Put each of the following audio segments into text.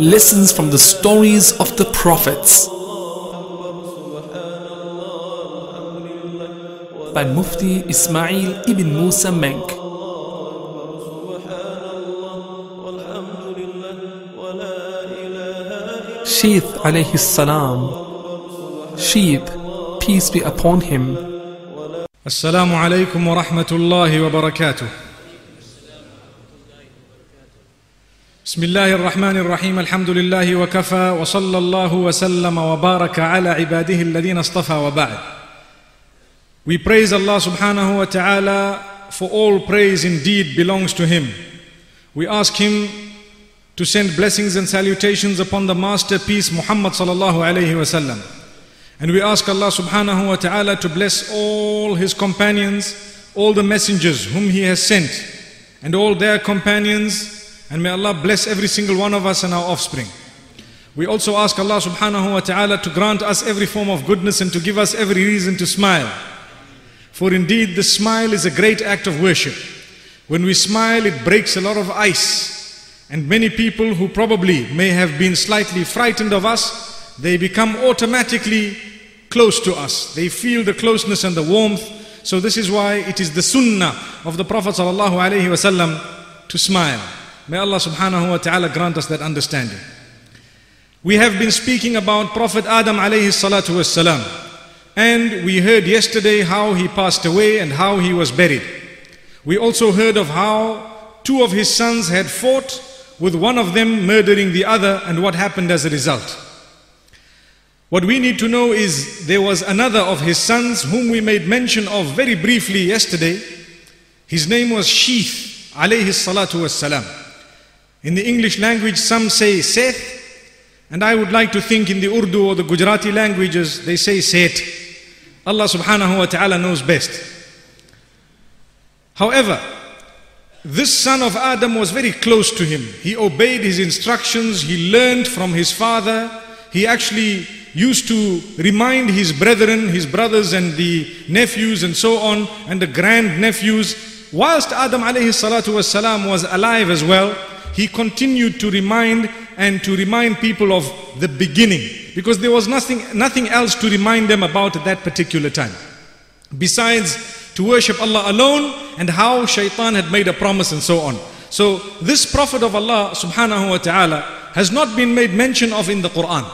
lessons from the stories of the prophets by Mufti Ismail ibn Musa Menk. Sheeth alayhi salam. Sheeth, peace be upon him. Assalamu alaykum wa rahmatullahi wa barakatuh. بسم الله الرحمن الرحيم الحمد لله وكفى وصلى الله وسلم وبارك على عباده الذين اصطفى وبعد. We praise Allah subhanahu wa ta'ala for all praise indeed belongs to Him. We ask Him to send blessings and salutations upon the masterpiece Muhammad sallallahu alayhi wa sallam. And we ask Allah subhanahu wa ta'ala to bless all His companions, all the messengers whom He has sent, and all their companions, and may Allah bless every single one of us and our offspring. We also ask Allah subhanahu wa ta'ala to grant us every form of goodness and to give us every reason to smile. For indeed, the smile is a great act of worship. When we smile, it breaks a lot of ice. And many people who probably may have been slightly frightened of us, they become automatically close to us. They feel the closeness and the warmth. So this is why it is the sunnah of the Prophet sallallahu alaihi wasallam to smile. May Allah subhanahu wa ta'ala grant us that understanding. We have been speaking about Prophet Adam alayhi salatu wassalam. And we heard yesterday how he passed away and how he was buried. We also heard of how two of his sons had fought with one of them murdering the other and what happened as a result. What we need to know is there was another of his sons whom we made mention of very briefly yesterday. His name was Sheeth alayhi salatu wassalam. In the English language some say Seth and I would like to think in the Urdu or the Gujarati languages they say Seth. Allah subhanahu wa ta'ala knows best. However, this son of Adam was very close to him. He obeyed his instructions, he learned from his father. He actually used to remind his brethren, his brothers and the nephews and so on, and the grand nephews. Whilst Adam alayhi salatu was alive as well, he continued to remind and to remind people of the beginning because there was nothing, nothing else to remind them about at that particular time. Besides to worship Allah alone and how shaitan had made a promise and so on. So this Prophet of Allah subhanahu wa ta'ala has not been made mention of in the Quran.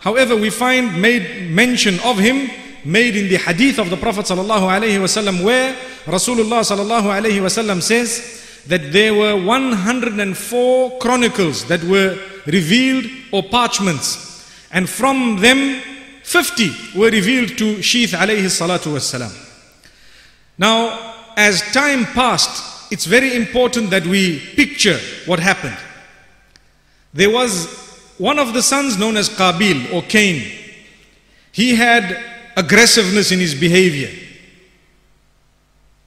However, we find made mention of him made in the hadith of the Prophet sallallahu alaihi wasallam where Rasulullah sallallahu alaihi wasallam says that there were 104 chronicles that were revealed or parchments and from them 50 were revealed to Sheeth alayhi salatu wassalam. Now, as time passed, it's very important that we picture what happened. There was one of the sons known as Qabil or Cain. He had aggressiveness in his behavior.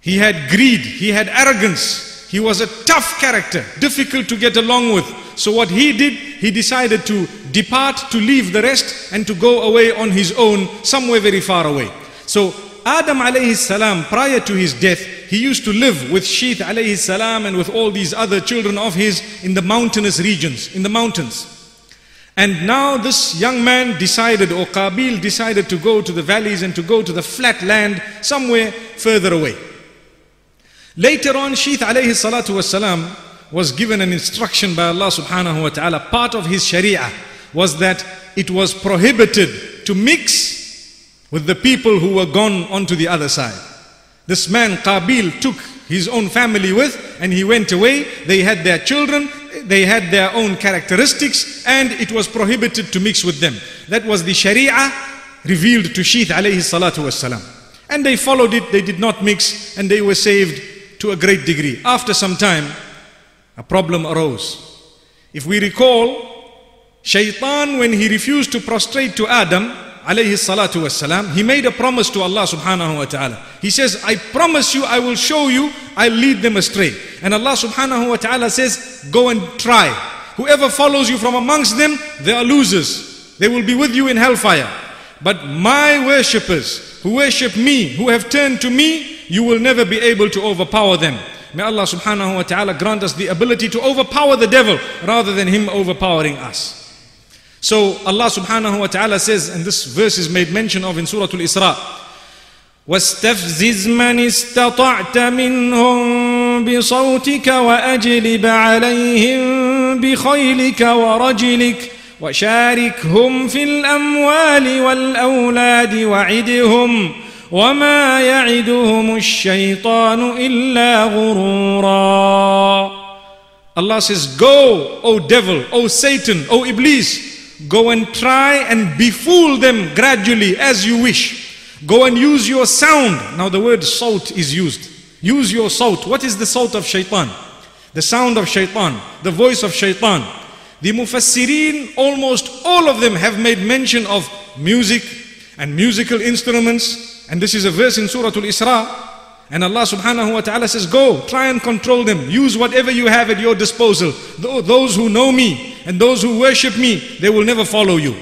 He had greed, he had arrogance. He was a tough character, difficult to get along with. So what he did, he decided to depart, to leave the rest and to go away on his own somewhere very far away. So Adam alayhi salam, prior to his death, he used to live with Sheeth alayhi salam and with all these other children of his in the mountainous regions, in the mountains. And now this young man decided, or Qabil decided to go to the valleys and to go to the flat land somewhere further away. Later on, Sheeth alayhi salatu wasalam was given an instruction by Allah subhanahu wa ta'ala. Part of his sharia was that it was prohibited to mix with the people who were gone onto the other side. This man, Qabil, took his own family with and he went away. They had their children, they had their own characteristics, and it was prohibited to mix with them. That was the Sharia revealed to Sheeth alayhi salatu wasalam. And they followed it, they did not mix, and they were saved to a great degree. After some time, a problem arose. If we recall, Shaitan, when he refused to prostrate to Adam, alayhi salatu he made a promise to Allah subhanahu wa ta'ala. He says, I promise you, I will show you, I'll lead them astray. And Allah subhanahu wa ta'ala says, go and try. Whoever follows you from amongst them, they are losers. They will be with you in hellfire. But my worshippers, who worship me, who have turned to me, you will never be able to overpower them. May Allah subhanahu wa ta'ala grant us the ability to overpower the devil rather than him overpowering us. So Allah subhanahu wa ta'ala says, and this verse is made mention of in Surah Al-Isra, واستفزز من استطعت منهم بصوتك وأجلب عليهم بخيلك ورجلك وشاركهم في الأموال والأولاد وعدهم وما يعدهم الشيطان إلا غرورا Allah says, Go, O devil, O Satan, O Iblis, go and try and befool them gradually as you wish. Go and use your sound. Now the word salt is used. Use your salt. What is the salt of shaitan? The sound of shaitan, the voice of shaitan. The Mufassirin, almost all of them have made mention of music and musical instruments. and this is a verse in Surah Al-Isra. And Allah subhanahu wa ta'ala says, go, try and control them. Use whatever you have at your disposal. Those who know me and those who worship me, they will never follow you.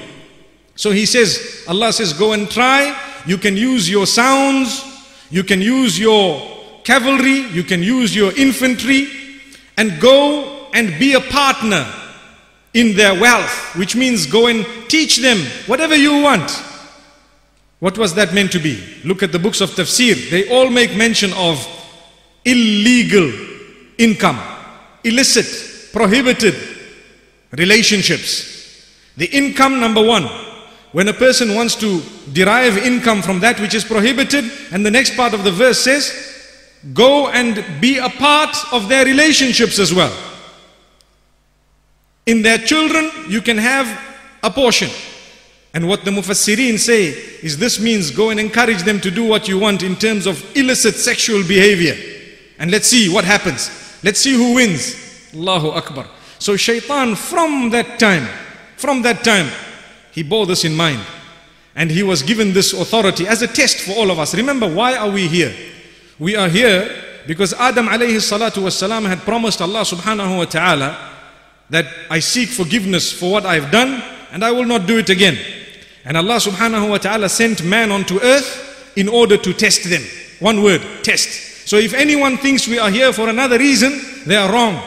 So he says, Allah says, go and try. You can use your sounds. You can use your cavalry. You can use your infantry. And go and be a partner in their wealth, which means go and teach them whatever you want. What was that meant to be? Look at the books of tafsir. They all make mention of illegal income, illicit, prohibited relationships. The income, number one, when a person wants to derive income from that which is prohibited, and the next part of the verse says, go and be a part of their relationships as well. In their children, you can have a portion. And what the Mufassirin say is this means go and encourage them to do what you want in terms of illicit sexual behavior. And let's see what happens. Let's see who wins. Allahu Akbar. So shaitan from that time, from that time, he bore this in mind. And he was given this authority as a test for all of us. Remember, why are we here? We are here because Adam alayhi salatu wasalam had promised Allah subhanahu wa ta'ala that I seek forgiveness for what I've done and I will not do it again. And Allah subhanahu wa ta'ala sent man onto earth in order to test them. One word, test. So if anyone thinks we are here for another reason, they are wrong.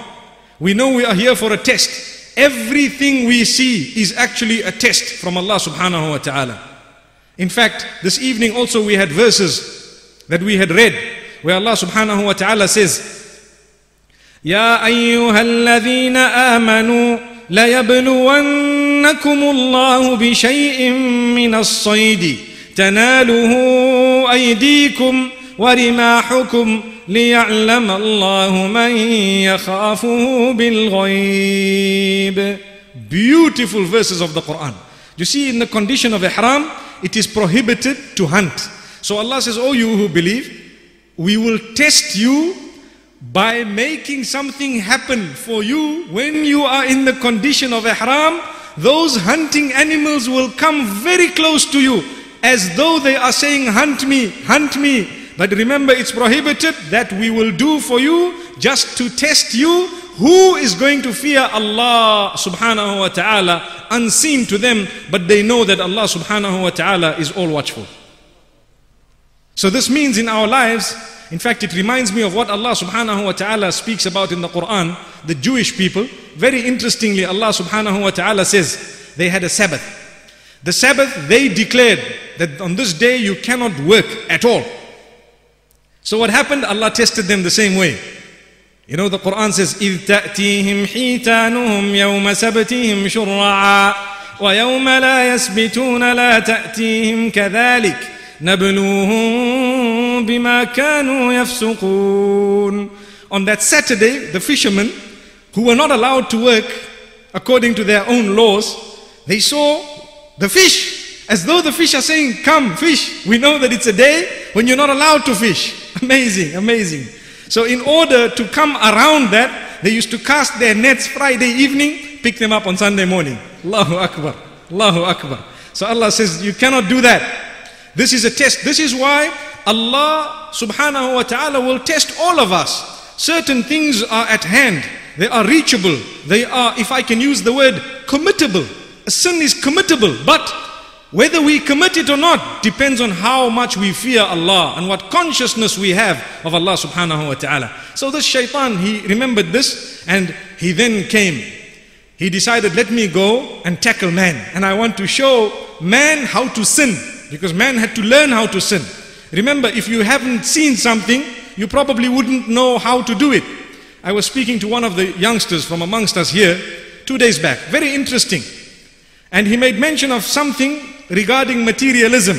We know we are here for a test. Everything we see is actually a test from Allah subhanahu wa ta'ala. In fact, this evening also we had verses that we had read where Allah subhanahu wa ta'ala says, يا أيها الذين آمنوا ليبلونكم الله بشيء من الصيد تناله أيديكم ورماحكم ليعلم الله من يخافه بالغيب Beautiful verses of the Quran. You see, in the condition of ihram, it is prohibited to hunt. So Allah says, Oh, you who believe, we will test you by making something happen for you when you are in the condition of ihram, those hunting animals will come very close to you as though they are saying, Hunt me, hunt me. But remember, it's prohibited that we will do for you just to test you who is going to fear Allah subhanahu wa ta'ala unseen to them, but they know that Allah subhanahu wa ta'ala is all watchful. So this means in our lives, in fact, it reminds me of what Allah subhanahu wa ta'ala speaks about in the Quran, the Jewish people. Very interestingly, Allah subhanahu wa ta'ala says they had a Sabbath. The Sabbath, they declared that on this day you cannot work at all. So what happened? Allah tested them the same way. You know, the Quran says, إِذْ تَأْتِيهِمْ حِيتَانُهُمْ يَوْمَ سَبْتِهِمْ شُرَّعًا وَيَوْمَ لَا يَسْبِتُونَ لَا تَأْتِيهِمْ كَذَلِكَ نَبْلُوهُمْ بِمَا كَانُوا يَفْسُقُونَ On that Saturday, the fishermen, who were not allowed to work according to their own laws, they saw the fish as though the fish are saying, Come, fish. We know that it's a day when you're not allowed to fish. Amazing, amazing. So, in order to come around that, they used to cast their nets Friday evening, pick them up on Sunday morning. Allahu Akbar. Allahu Akbar. So Allah says, You cannot do that. This is a test. This is why Allah subhanahu wa ta'ala will test all of us. Certain things are at hand, they are reachable, they are, if I can use the word, committable. A sin is committable, but whether we commit it or not depends on how much we fear Allah and what consciousness we have of Allah subhanahu wa ta'ala. So this shaitan, he remembered this and he then came. He decided, let me go and tackle man. And I want to show man how to sin because man had to learn how to sin. Remember, if you haven't seen something, you probably wouldn't know how to do it. I was speaking to one of the youngsters from amongst us here two days back. Very interesting. And he made mention of something regarding materialism.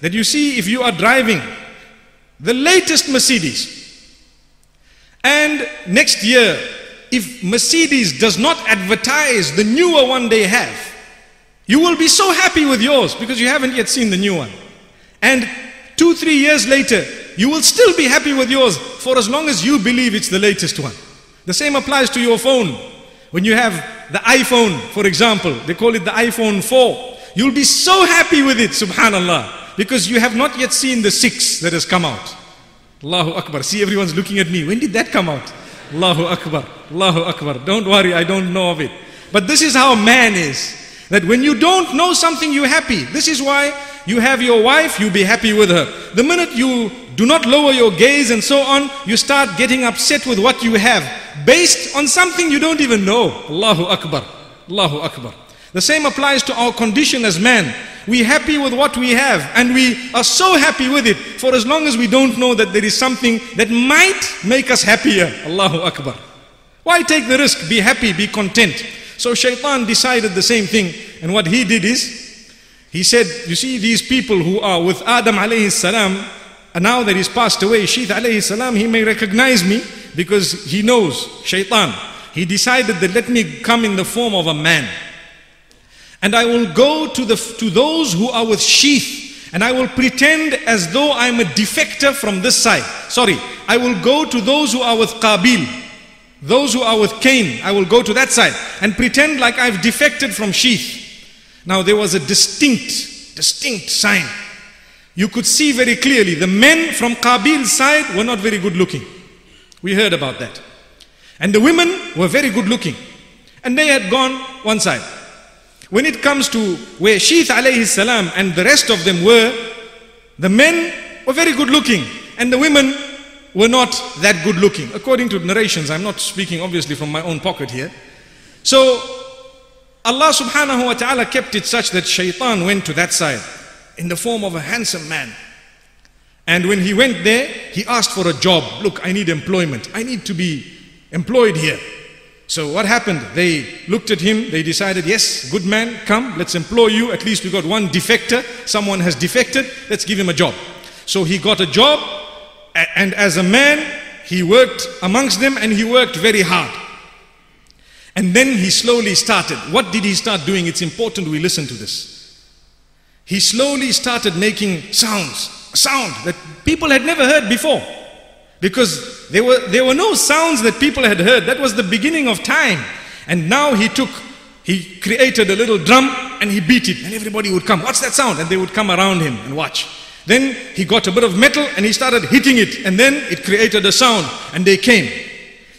That you see, if you are driving the latest Mercedes, and next year, if Mercedes does not advertise the newer one they have, you will be so happy with yours because you haven't yet seen the new one. And two, three years later, you will still be happy with yours for as long as you believe it's the latest one. The same applies to your phone. When you have the iPhone, for example, they call it the iPhone 4. You'll be so happy with it, subhanallah, because you have not yet seen the 6 that has come out. Allahu Akbar. See, everyone's looking at me. When did that come out? Allahu Akbar. Allahu Akbar. Don't worry, I don't know of it. But this is how man is. That when you don't know something, you're happy. This is why you have your wife, You'll be happy with her. The minute you do not lower your gaze and so on, you start getting upset with what you have based on something you don't even know. Allahu Akbar. Allahu Akbar. The same applies to our condition as man. We're happy with what we have and we are so happy with it for as long as we don't know that there is something that might make us happier. Allahu Akbar. Why take the risk? Be happy, be content. So shaitan decided the same thing and what he did is he said, you see these people who are with Adam alayhi salam, and now that he's passed away, Sheeth alayhi salam, he may recognize me because he knows shaitan. He decided that let me come in the form of a man. And I will go to, the, to those who are with Sheeth and I will pretend as though I'm a defector from this side. Sorry, I will go to those who are with Qabil, those who are with Cain. I will go to that side and pretend like I've defected from Sheeth. Now there was a distinct, distinct sign. You could see very clearly the men from Qabil's side were not very good looking. We heard about that. And the women were very good looking. And they had gone one side. When it comes to where Sheeth alayhi salam and the rest of them were, the men were very good looking and the women were not that good looking. According to narrations, I'm not speaking obviously from my own pocket here. So Allah subhanahu wa ta'ala kept it such that shaitan went to that side in the form of a handsome man. And when he went there, he asked for a job. Look, I need employment. I need to be employed here. So what happened? They looked at him, they decided, yes, good man, come, let's employ you. At least we got one defector. Someone has defected, let's give him a job. So he got a job, and as a man, he worked amongst them and he worked very hard. And then he slowly started. What did he start doing? It's important we listen to this. He slowly started making sounds, a sound that people had never heard before. Because there were, there were no sounds that people had heard. That was the beginning of time. And now he took, he created a little drum and he beat it. And everybody would come, what's that sound? And they would come around him and watch. Then he got a bit of metal and he started hitting it. And then it created a sound and they came.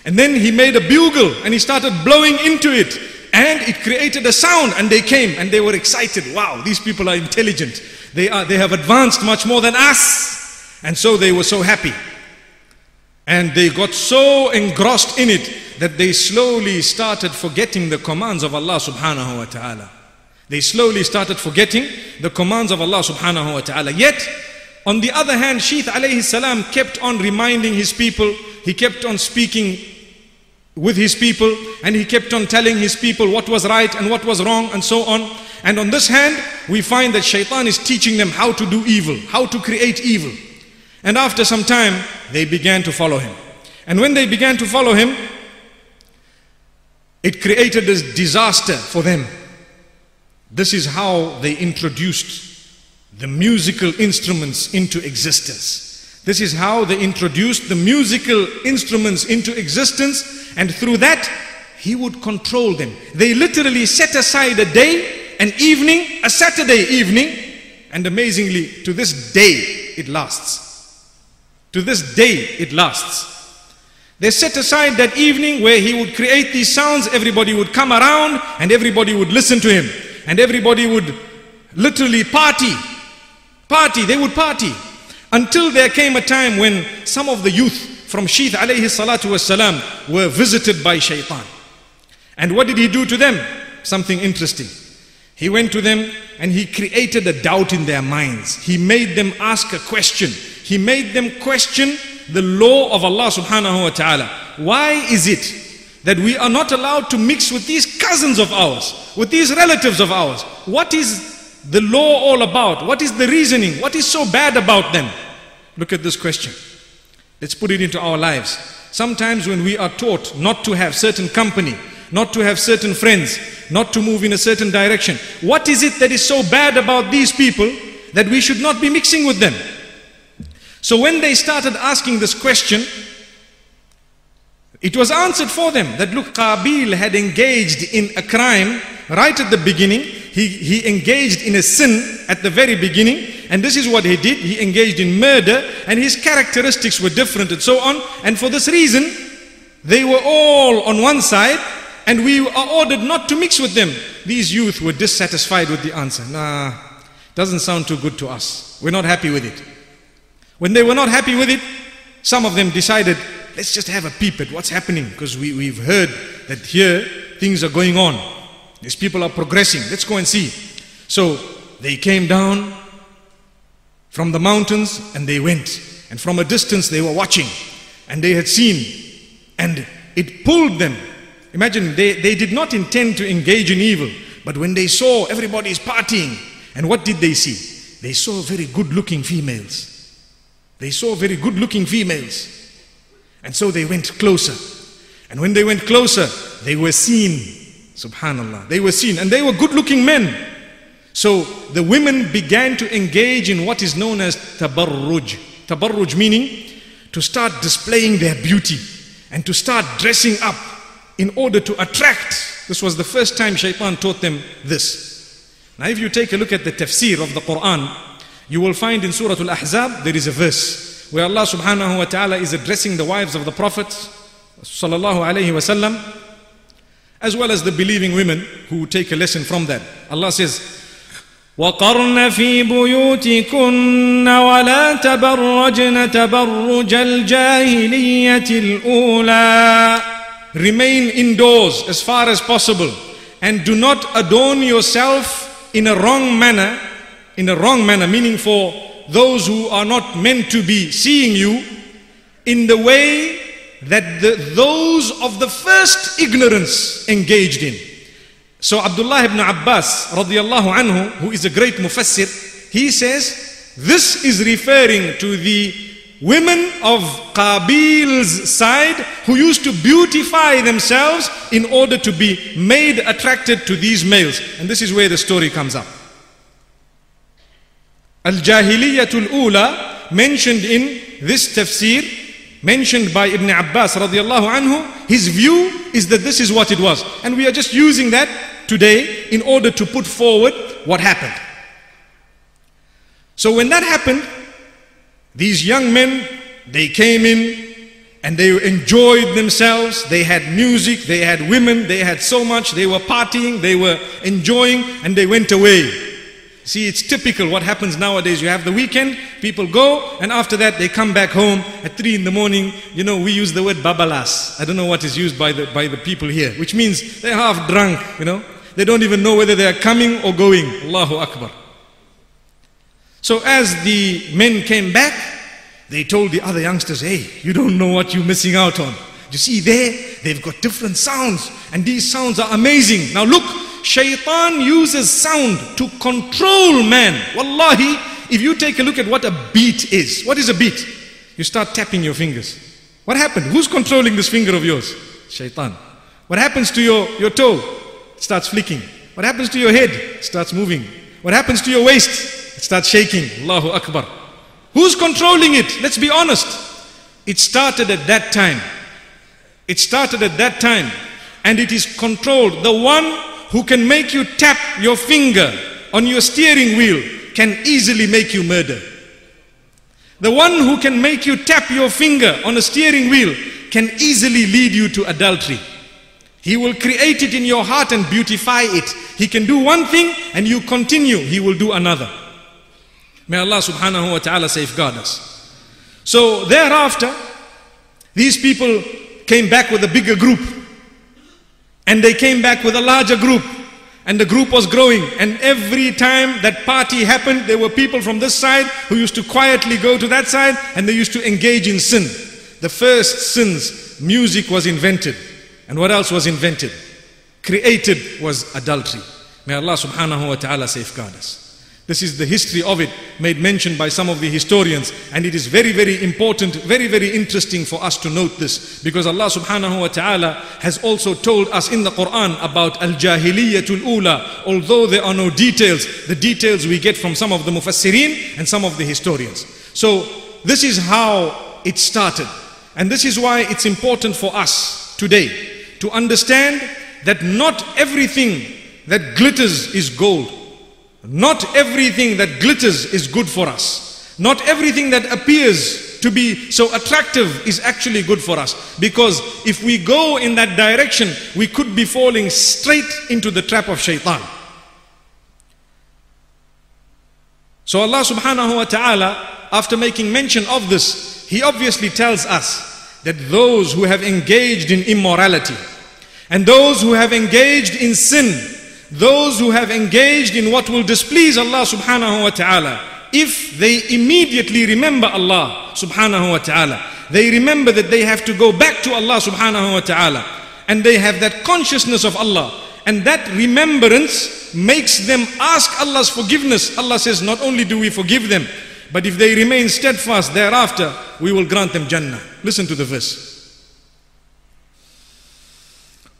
And then he made a bugle and he started blowing into it. And it created a sound and they came and they were excited. Wow, these people are intelligent. They, are, they have advanced much more than us. And so they were so happy. And they got so engrossed in it that they slowly started forgetting the commands of Allah subhanahu wa ta'ala. They slowly started forgetting the commands of Allah subhanahu wa ta'ala. Yet, on the other hand, Sheeth alayhi salam kept on reminding his people, he kept on speaking with his people, and he kept on telling his people what was right and what was wrong and so on. And on this hand, we find that shaitan is teaching them how to do evil, how to create evil. And after some time, they began to follow him. And when they began to follow him, it created a disaster for them. This is how they introduced the musical instruments into existence. This is how they introduced the musical instruments into existence, and through that, he would control them. They literally set aside a day, an evening, a Saturday evening, and amazingly, to this day, it lasts. To this day, it lasts. They set aside that evening where he would create these sounds, everybody would come around and everybody would listen to him. And everybody would literally party. Party, they would party. Until there came a time when some of the youth from Sheeth alayhi salatu wasalam were visited by shaitan. And what did he do to them? Something interesting. He went to them and he created a doubt in their minds. He made them ask a question. He made them question the law of Allah subhanahu wa ta'ala. Why is it that we are not allowed to mix with these cousins of ours, with these relatives of ours? What is the law all about? What is the reasoning? What is so bad about them? Look at this question. Let's put it into our lives. Sometimes when we are taught not to have certain company, not to have certain friends, not to move in a certain direction, what is it that is so bad about these people that we should not be mixing with them? So when they started asking this question, it was answered for them that look, Qabil had engaged in a crime right at the beginning. He, he engaged in a sin at the very beginning. And this is what he did. He engaged in murder and his characteristics were different and so on. And for this reason, they were all on one side and we are ordered not to mix with them. These youth were dissatisfied with the answer. Nah, doesn't sound too good to us. We're not happy with it. When they were not happy with it, some of them decided, let's just have a peep at what's happening because we, we've heard that here things are going on. These people are progressing. Let's go and see. So they came down from the mountains and they went. And from a distance they were watching and they had seen and it pulled them. Imagine they, they did not intend to engage in evil, but when they saw everybody is partying, and what did they see? They saw very good looking females. They saw very good looking females. And so they went closer. And when they went closer, they were seen. Subhanallah. They were seen. And they were good looking men. So the women began to engage in what is known as tabarruj. Tabarruj meaning to start displaying their beauty and to start dressing up in order to attract. This was the first time shaitan taught them this. Now, if you take a look at the tafsir of the Quran, you will find in Surah Al Ahzab there is a verse where Allah subhanahu wa ta'ala is addressing the wives of the Prophet sallallahu alayhi wasallam as well as the believing women who take a lesson from that. Allah says, وقرن في بيوتكن ولا تبرجن تبرج الجاهلية الأولى Remain indoors as far as possible and do not adorn yourself in a wrong manner, in a wrong manner, meaning for those who are not meant to be seeing you, in the way that the, those of the first ignorance engaged in. So Abdullah ibn Abbas radiallahu anhu, who is a great mufassir, he says, this is referring to the women of Qabil's side who used to beautify themselves in order to be made attracted to these males. And this is where the story comes up. Al-Jahiliyatul Ula mentioned in this tafsir, mentioned by Ibn Abbas radiallahu anhu, his view is that this is what it was. And we are just using that today in order to put forward what happened. So when that happened, these young men, they came in and they enjoyed themselves. They had music, they had women, they had so much. They were partying, they were enjoying, and they went away. See, it's typical what happens nowadays. You have the weekend, people go, and after that they come back home at three in the morning. You know, we use the word babalas. I don't know what is used by the, by the people here, which means they're half drunk, you know. They don't even know whether they are coming or going. Allahu Akbar. So as the men came back, they told the other youngsters, hey, you don't know what you're missing out on. You see there, they've got different sounds, and these sounds are amazing. Now look, shaitan uses sound to control man. Wallahi, if you take a look at what a beat is, what is a beat? You start tapping your fingers. What happened? Who's controlling this finger of yours? Shaitan. What happens to your, your toe? Starts flicking. What happens to your head? It starts moving. What happens to your waist? It starts shaking. Allahu Akbar. Who's controlling it? Let's be honest. It started at that time. It started at that time. and it is controlled. The one who can make you tap your finger on your steering wheel can easily make you murder. The one who can make you tap your finger on a steering wheel can easily lead you to adultery. He will create it in your heart and beautify it. He can do one thing and you continue, he will do another. May Allah subhanahu wa ta'ala safeguard us. So thereafter, these people came back with a bigger group. And they came back with a larger group. And the group was growing. And every time that party happened, there were people from this side who used to quietly go to that side and they used to engage in sin. The first sins, music was invented. And what else was invented? Created was adultery. May Allah subhanahu wa ta'ala safeguard us. This is the history of it made mention by some of the historians and it is very very important very very interesting for us to note this because Allah subhanahu wa ta'ala has also told us in the Quran about al-jahiliyatul ula although there are no details the details we get from some of the mufassirin and some of the historians so this is how it started and this is why it's important for us today to understand that not everything that glitters is gold not everything that glitters is good for us. Not everything that appears to be so attractive is actually good for us. Because if we go in that direction, we could be falling straight into the trap of shaitan. So Allah subhanahu wa ta'ala, after making mention of this, He obviously tells us that those who have engaged in immorality and those who have engaged in sin those who have engaged in what will displease Allah subhanahu wa ta'ala, if they immediately remember Allah subhanahu wa ta'ala, they remember that they have to go back to Allah subhanahu wa ta'ala, and they have that consciousness of Allah, and that remembrance makes them ask Allah's forgiveness. Allah says, not only do we forgive them, but if they remain steadfast thereafter, we will grant them Jannah. Listen to the verse.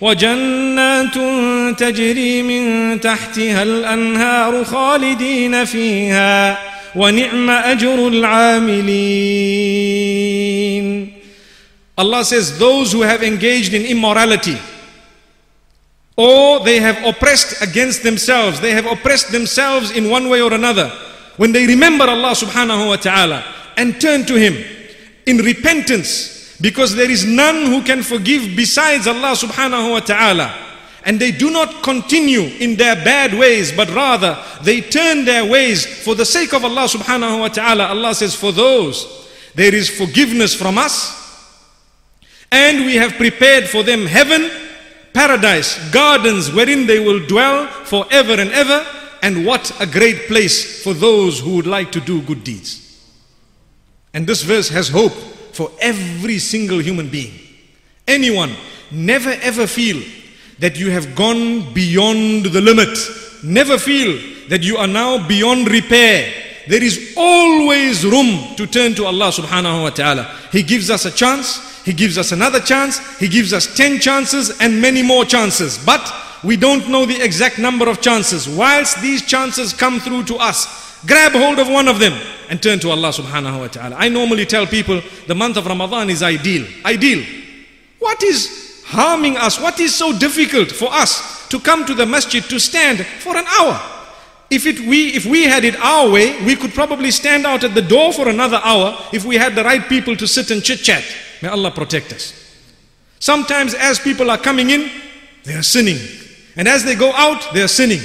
وجنات تجري من تحتها الأنهار خالدين فيها ونعم أجر العاملين Allah says those who have engaged in immorality or they have oppressed against themselves they have oppressed themselves in one way or another when they remember Allah subhanahu wa ta'ala and turn to him in repentance because there is none who can forgive besides Allah subhanahu wa ta'ala. And they do not continue in their bad ways, but rather they turn their ways for the sake of Allah subhanahu wa ta'ala. Allah says, for those, there is forgiveness from us. And we have prepared for them heaven, paradise, gardens wherein they will dwell forever and ever. And what a great place for those who would like to do good deeds. And this verse has hope for every single human being. Anyone, never ever feel that you have gone beyond the limit. Never feel that you are now beyond repair. There is always room to turn to Allah subhanahu wa ta'ala. He gives us a chance, He gives us another chance, He gives us 10 chances and many more chances. But we don't know the exact number of chances. Whilst these chances come through to us, grab hold of one of them and turn to Allah subhanahu wa ta'ala. I normally tell people the month of Ramadan is ideal. Ideal. What is harming us? What is so difficult for us to come to the masjid to stand for an hour? If, it, we, if we had it our way, we could probably stand out at the door for another hour if we had the right people to sit and chit chat. May Allah protect us. Sometimes, as people are coming in, they are sinning. And as they go out, they are sinning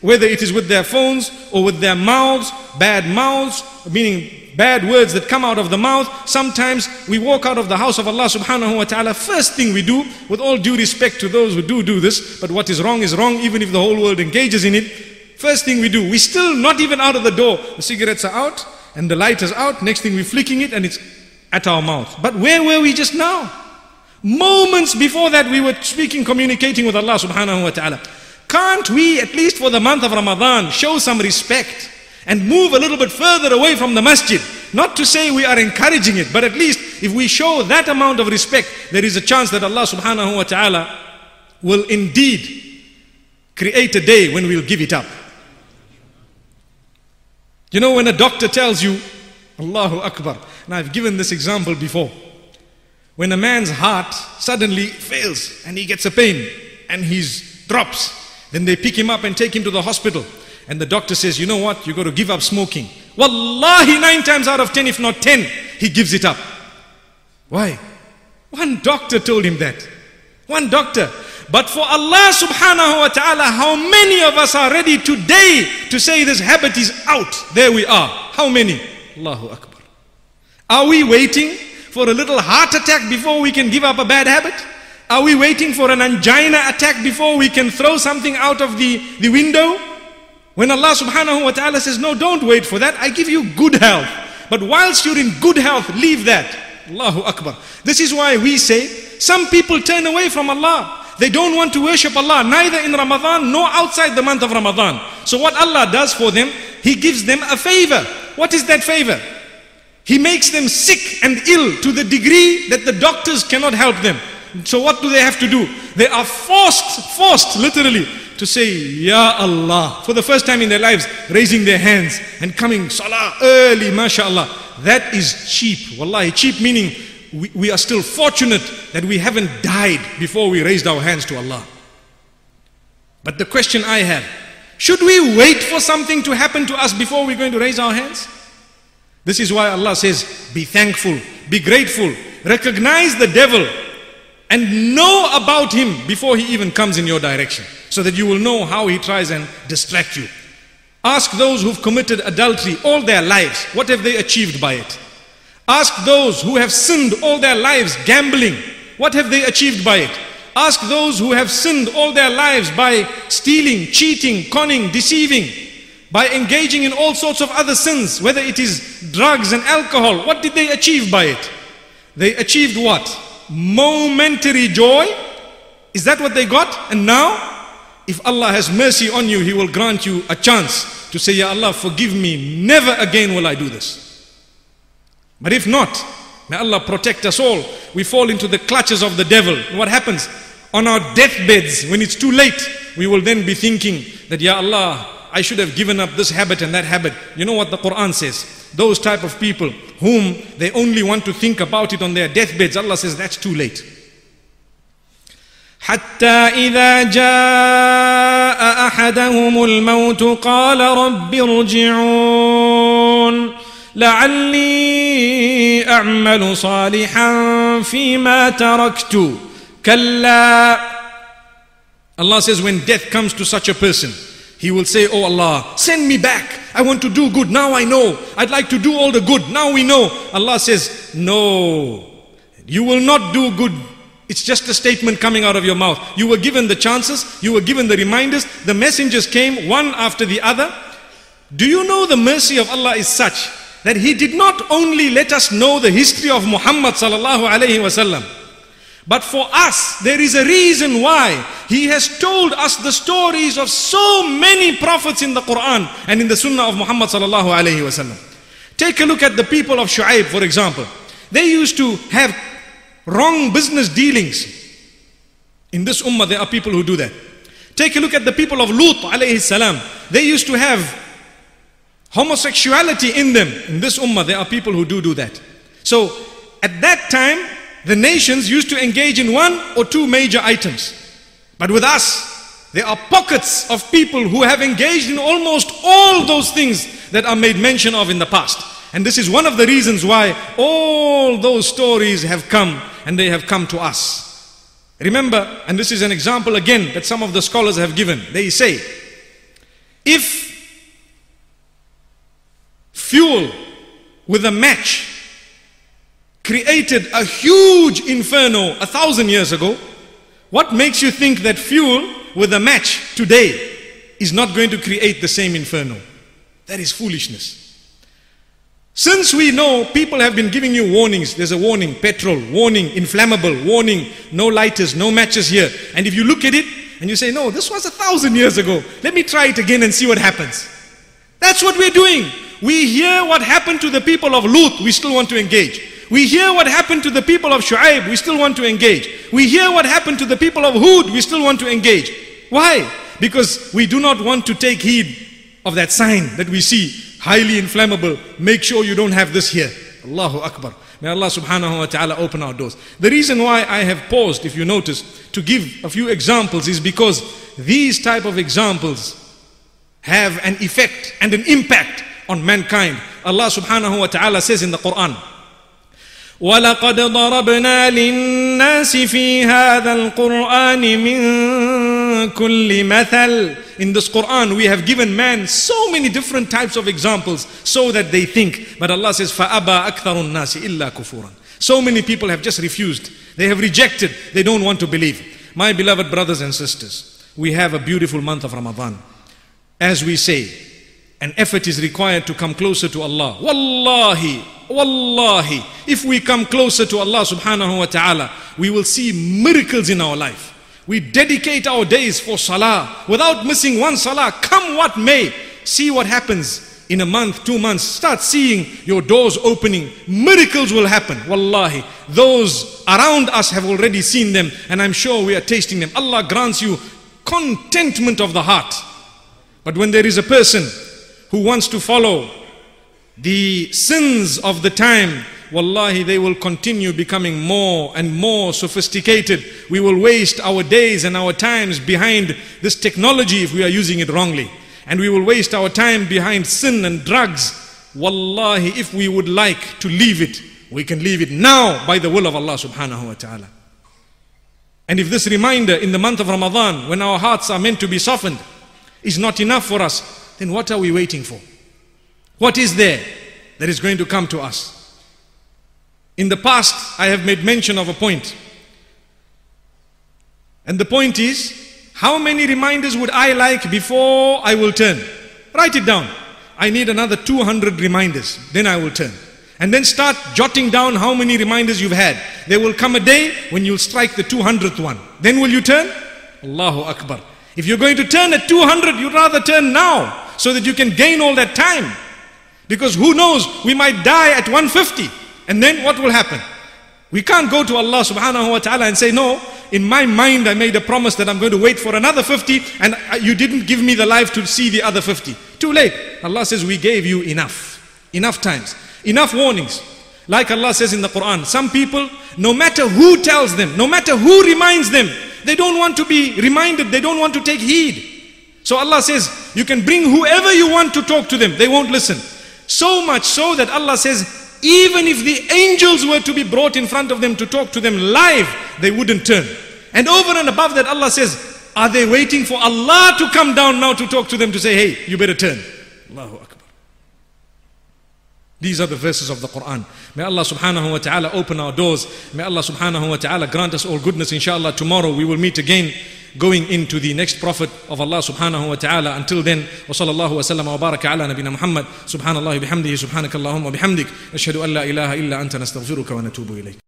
whether it is with their phones or with their mouths, bad mouths, meaning bad words that come out of the mouth. Sometimes we walk out of the house of Allah subhanahu wa ta'ala. First thing we do, with all due respect to those who do do this, but what is wrong is wrong, even if the whole world engages in it. First thing we do, we still not even out of the door. The cigarettes are out and the light is out. Next thing we're flicking it and it's at our mouth. But where were we just now? Moments before that we were speaking, communicating with Allah subhanahu wa ta'ala. Can't we, at least for the month of Ramadan, show some respect and move a little bit further away from the masjid? Not to say we are encouraging it, but at least if we show that amount of respect, there is a chance that Allah subhanahu wa ta'ala will indeed create a day when we'll give it up. You know, when a doctor tells you, Allahu Akbar, and I've given this example before. When a man's heart suddenly fails and he gets a pain and he drops, then they pick him up and take him to the hospital. And the doctor says, You know what? You've got to give up smoking. Wallahi, nine times out of ten, if not ten, he gives it up. Why? One doctor told him that. One doctor. But for Allah subhanahu wa ta'ala, how many of us are ready today to say this habit is out? There we are. How many? Allahu Akbar. Are we waiting for a little heart attack before we can give up a bad habit? Are we waiting for an angina attack before we can throw something out of the, the window? When Allah subhanahu wa ta'ala says, No, don't wait for that. I give you good health. But whilst you're in good health, leave that. Allahu Akbar. This is why we say some people turn away from Allah. They don't want to worship Allah neither in Ramadan nor outside the month of Ramadan. So what Allah does for them, He gives them a favor. What is that favor? He makes them sick and ill to the degree that the doctors cannot help them. So what do they have to do? They are forced, forced literally to say, Ya Allah, for the first time in their lives, raising their hands and coming salah early, mashallah. That is cheap. Wallahi, cheap meaning we, we are still fortunate that we haven't died before we raised our hands to Allah. But the question I have, should we wait for something to happen to us before we're going to raise our hands? This is why Allah says, be thankful, be grateful, recognize the devil and know about him before he even comes in your direction so that you will know how he tries and distract you. Ask those who've committed adultery all their lives, what have they achieved by it? Ask those who have sinned all their lives gambling, what have they achieved by it? Ask those who have sinned all their lives by stealing, cheating, conning, deceiving, by engaging in all sorts of other sins, whether it is drugs and alcohol. What did they achieve by it? They achieved what? Momentary joy. Is that what they got? And now, if Allah has mercy on you, He will grant you a chance to say, Ya Allah, forgive me. Never again will I do this. But if not, may Allah protect us all. We fall into the clutches of the devil. What happens? On our deathbeds, when it's too late, we will then be thinking that, Ya Allah, I should have given up this habit and that habit. You know what the Quran says? Those type of people whom they only want to think about it on their deathbeds, Allah says that's too late. حتى إذا جاء أحدهم الموت قال رب ارجعون لعلي أعمل صالحا فيما تركت كلا Allah says when death comes to such a person, he will say, Oh Allah, send me back. I want to do good. Now I know. I'd like to do all the good. Now we know. Allah says, No, you will not do good. It's just a statement coming out of your mouth. You were given the chances, you were given the reminders, the messengers came one after the other. Do you know the mercy of Allah is such that He did not only let us know the history of Muhammad sallallahu alayhi wasallam, but for us, there is a reason why He has told us the stories of so many prophets in the Quran and in the Sunnah of Muhammad sallallahu alayhi wasallam. Take a look at the people of Shu'aib, for example. They used to have wrong business dealings. In this ummah, there are people who do that. Take a look at the people of Lut alayhi salam. They used to have homosexuality in them. In this ummah, there are people who do do that. So, at that time, the nations used to engage in one or two major items. But with us, there are pockets of people who have engaged in almost all those things that are made mention of in the past. And this is one of the reasons why all those stories have come and they have come to us. Remember, and this is an example again that some of the scholars have given. They say, if fuel with a match created a huge inferno a thousand years ago, what makes you think that fuel with a match today is not going to create the same inferno? That is foolishness. Since we know people have been giving you warnings, there's a warning, petrol, warning, inflammable, warning, no lighters, no matches here. And if you look at it, And you say, no, this was a thousand years ago. Let me try it again and see what happens. That's what we're doing. We hear what happened to the people of Lut, we still want to engage. We hear what happened to the people of Shu'aib, we still want to engage. We hear what happened to the people of Hud, we still want to engage. Why? Because we do not want to take heed of that sign that we see, highly inflammable. Make sure you don't have this here. Allahu Akbar. May Allah subhanahu wa ta'ala open our doors. The reason why I have paused, if you notice, to give a few examples is because these type of examples have an effect and an impact on mankind. Allah subhanahu wa ta'ala says in the Quran, ولقد ضربنا للناس في هذا القرآن من كل مثل In this Quran, we have given man so many different types of examples so that they think. But Allah says, فَأَبَى أَكْثَرُ النَّاسِ إِلَّا كُفُورًا So many people have just refused. They have rejected. They don't want to believe. My beloved brothers and sisters, we have a beautiful month of Ramadan. As we say, an effort is required to come closer to Allah. Wallahi, wallahi, if we come closer to Allah subhanahu wa ta'ala, we will see miracles in our life. We dedicate our days for salah without missing one salah. Come what may. See what happens in a month, two months. Start seeing your doors opening. Miracles will happen. Wallahi. Those around us have already seen them and I'm sure we are tasting them. Allah grants you contentment of the heart. But when there is a person who wants to follow the sins of the time, wallahi, they will continue becoming more and more sophisticated. We will waste our days and our times behind this technology if we are using it wrongly. And we will waste our time behind sin and drugs. Wallahi, if we would like to leave it, we can leave it now by the will of Allah subhanahu wa ta'ala. And if this reminder in the month of Ramadan, when our hearts are meant to be softened, is not enough for us, then what are we waiting for? What is there that is going to come to us? In the past, I have made mention of a point. And the point is, how many reminders would I like before I will turn? Write it down. I need another 200 reminders, then I will turn. And then start jotting down how many reminders you've had. There will come a day when you'll strike the 200th one. Then will you turn? Allahu Akbar. If you're going to turn at 200, you'd rather turn now so that you can gain all that time. Because who knows, we might die at 150. And then what will happen? We can't go to Allah subhanahu wa ta'ala and say, no, in my mind I made a promise that I'm going to wait for another 50 and uh, you didn't give me the life to see the other 50. Too late. Allah says, we gave you enough. Enough times. Enough warnings. Like Allah says in the Quran, some people, no matter who tells them, no matter who reminds them, they don't want to be reminded, they don't want to take heed. So Allah says, you can bring whoever you want to talk to them, they won't listen. So much so that Allah says, even if the angels were to be brought in front of them to talk to them live, they wouldn't turn. And over and above that, Allah says, are they waiting for Allah to come down now to talk to them to say, hey, you better turn? Allahu Akbar. These are the verses of the Quran. May Allah subhanahu wa ta'ala open our doors. May Allah subhanahu wa ta'ala grant us all goodness. Inshallah, tomorrow we will meet again going into the next prophet of Allah subhanahu wa ta'ala. Until then, wa sallallahu wa sallam wa baraka ala nabina Muhammad. Subhanallah bihamdihi, subhanakallahumma bihamdik. Ashhadu an la ilaha illa anta nastaghfiruka wa natubu ilayk.